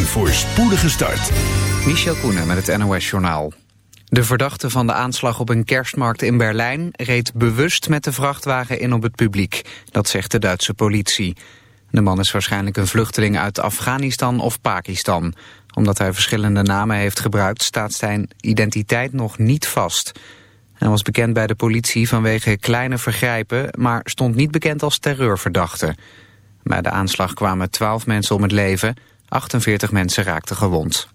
Een voorspoedige start. Michel Koenen met het NOS-journaal. De verdachte van de aanslag op een kerstmarkt in Berlijn... reed bewust met de vrachtwagen in op het publiek. Dat zegt de Duitse politie. De man is waarschijnlijk een vluchteling uit Afghanistan of Pakistan. Omdat hij verschillende namen heeft gebruikt... staat zijn identiteit nog niet vast. Hij was bekend bij de politie vanwege kleine vergrijpen... maar stond niet bekend als terreurverdachte. Bij de aanslag kwamen 12 mensen om het leven... 48 mensen raakten gewond.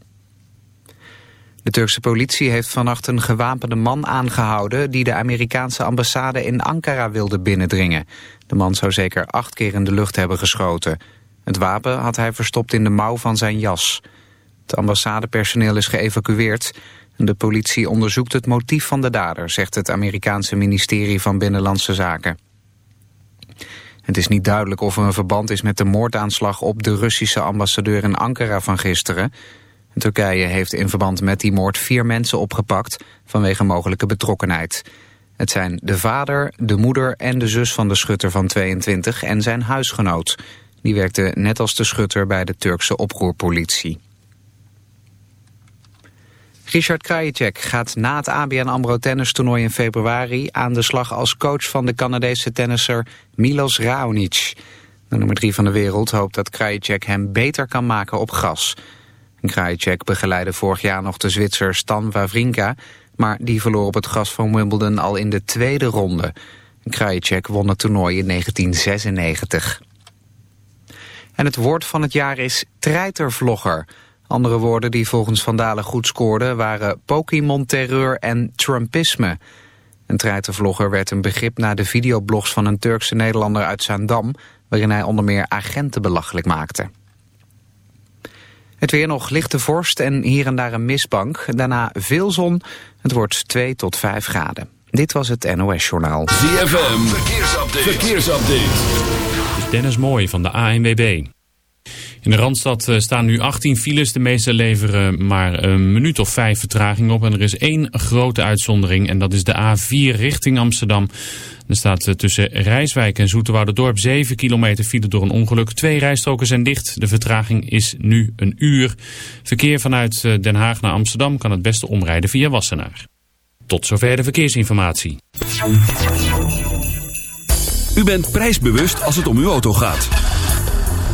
De Turkse politie heeft vannacht een gewapende man aangehouden... die de Amerikaanse ambassade in Ankara wilde binnendringen. De man zou zeker acht keer in de lucht hebben geschoten. Het wapen had hij verstopt in de mouw van zijn jas. Het ambassadepersoneel is geëvacueerd. De politie onderzoekt het motief van de dader... zegt het Amerikaanse ministerie van Binnenlandse Zaken. Het is niet duidelijk of er een verband is met de moordaanslag op de Russische ambassadeur in Ankara van gisteren. Turkije heeft in verband met die moord vier mensen opgepakt vanwege mogelijke betrokkenheid. Het zijn de vader, de moeder en de zus van de schutter van 22 en zijn huisgenoot. Die werkte net als de schutter bij de Turkse oproerpolitie. Richard Krajicek gaat na het ABN AMRO tennistoernooi in februari aan de slag als coach van de Canadese tennisser Milos Raonic. De nummer 3 van de wereld hoopt dat Krajicek hem beter kan maken op gras. Krajicek begeleidde vorig jaar nog de Zwitser Stan Wawrinka, maar die verloor op het gras van Wimbledon al in de tweede ronde. Krajicek won het toernooi in 1996. En het woord van het jaar is treitervlogger. Andere woorden die volgens Vandalen goed scoorden waren Pokémon-terreur en Trumpisme. Een treitervlogger werd een begrip na de videoblogs van een Turkse Nederlander uit Zaandam... waarin hij onder meer agenten belachelijk maakte. Het weer nog lichte vorst en hier en daar een mistbank. Daarna veel zon. Het wordt 2 tot 5 graden. Dit was het NOS Journaal. ZFM, verkeersupdate. verkeersupdate. Dennis Mooij van de ANWB. In de Randstad eh, staan nu 18 files. De meeste leveren maar een minuut of vijf vertraging op. En er is één grote uitzondering en dat is de A4 richting Amsterdam. Er staat eh, tussen Rijswijk en Zoeterwouderdorp 7 kilometer file door een ongeluk. Twee rijstroken zijn dicht. De vertraging is nu een uur. Verkeer vanuit eh, Den Haag naar Amsterdam kan het beste omrijden via Wassenaar. Tot zover de verkeersinformatie. U bent prijsbewust als het om uw auto gaat.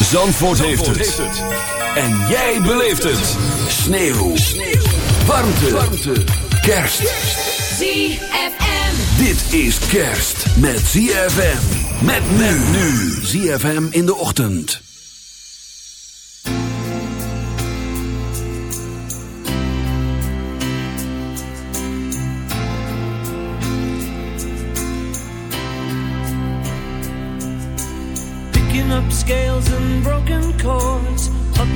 Zandvoort, heeft, het. En jij beleeft het. Sneeuw. Warmte. Warmte. Kerst. ZFM. Dit is kerst met ZFM. Met men nu. ZFM in de ochtend.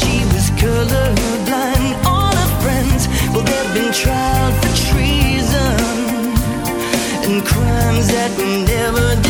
she was colorblind. All her friends, well, they've been tried for treason and crimes that we never did.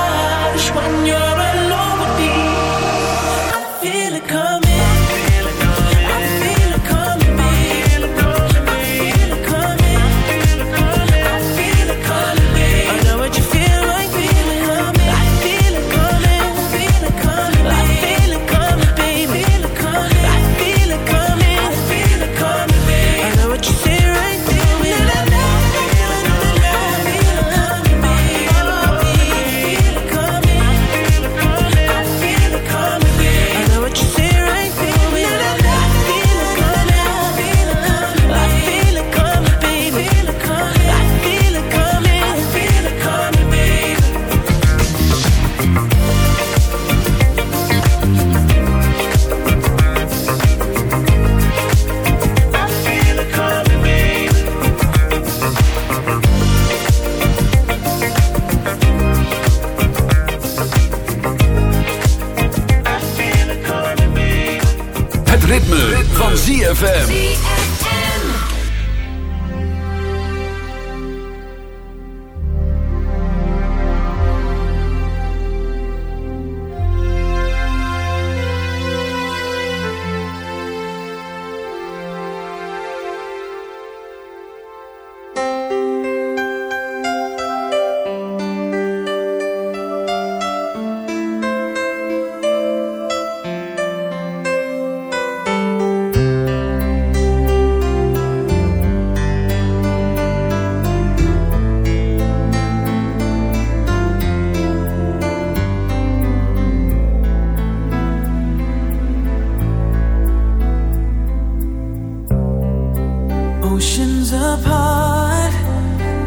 apart,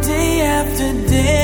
day after day,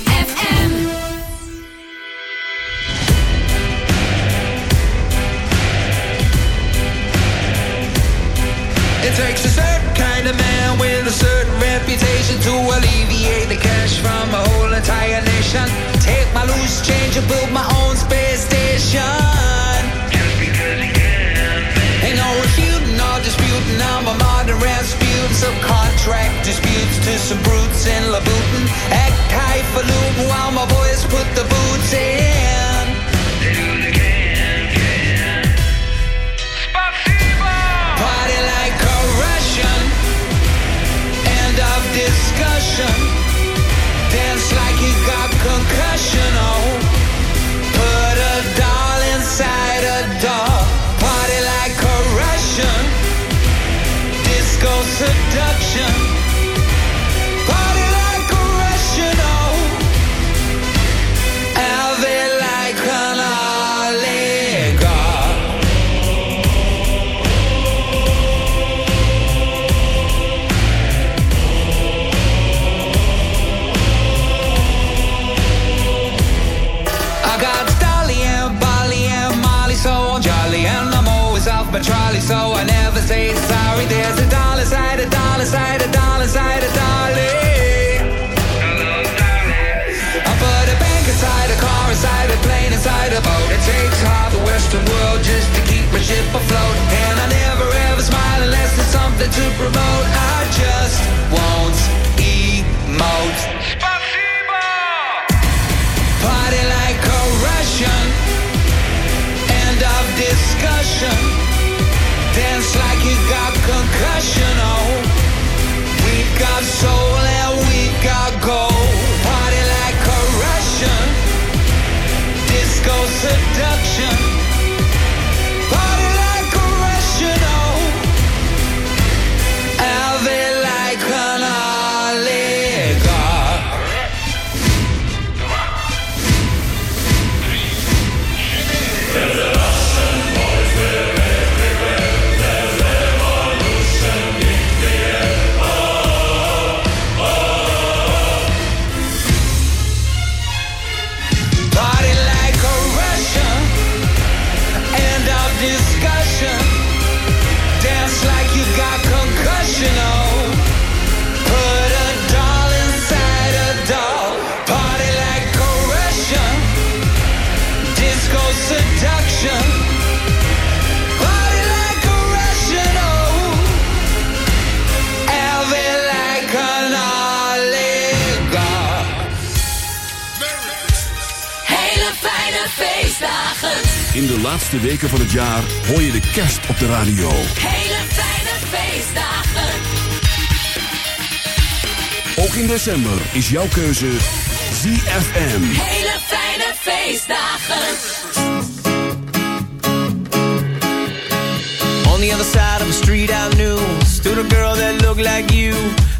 ship afloat. And I never ever smile unless there's something to promote. laatste weken van het jaar hoor je de kerst op de radio. Hele fijne feestdagen. Ook in december is jouw keuze ZFM. Hele fijne feestdagen. On the other side of the street I knew Stood a girl that looked like you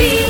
see